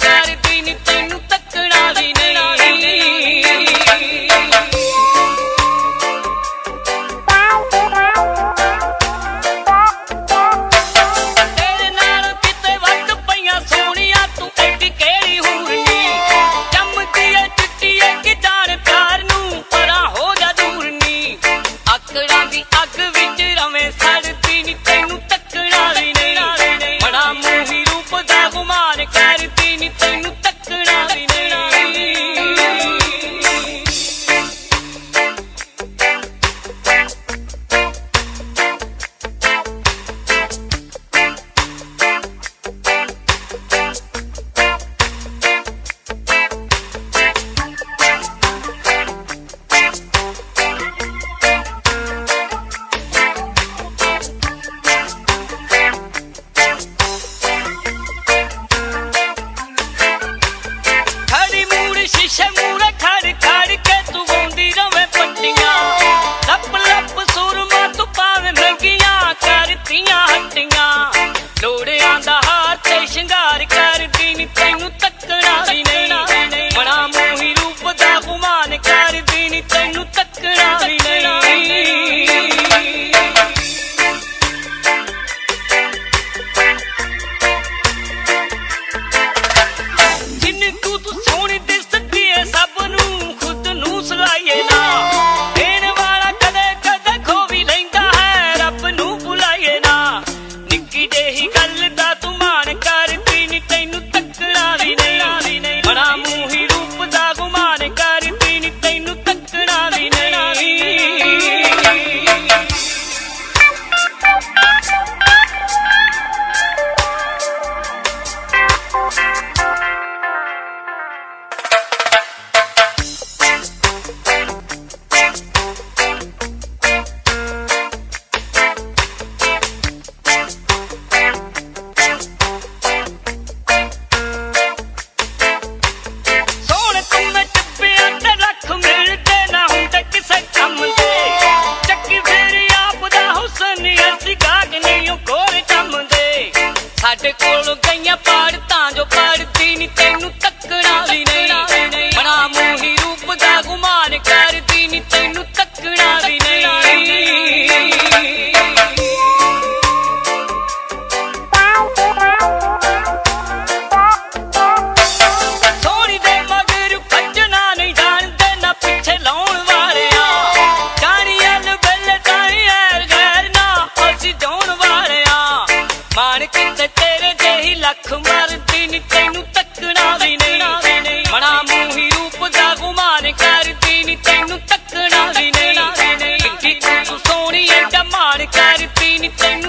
got it. Tony it con lo Cardi, Cardi, Fini, Fini.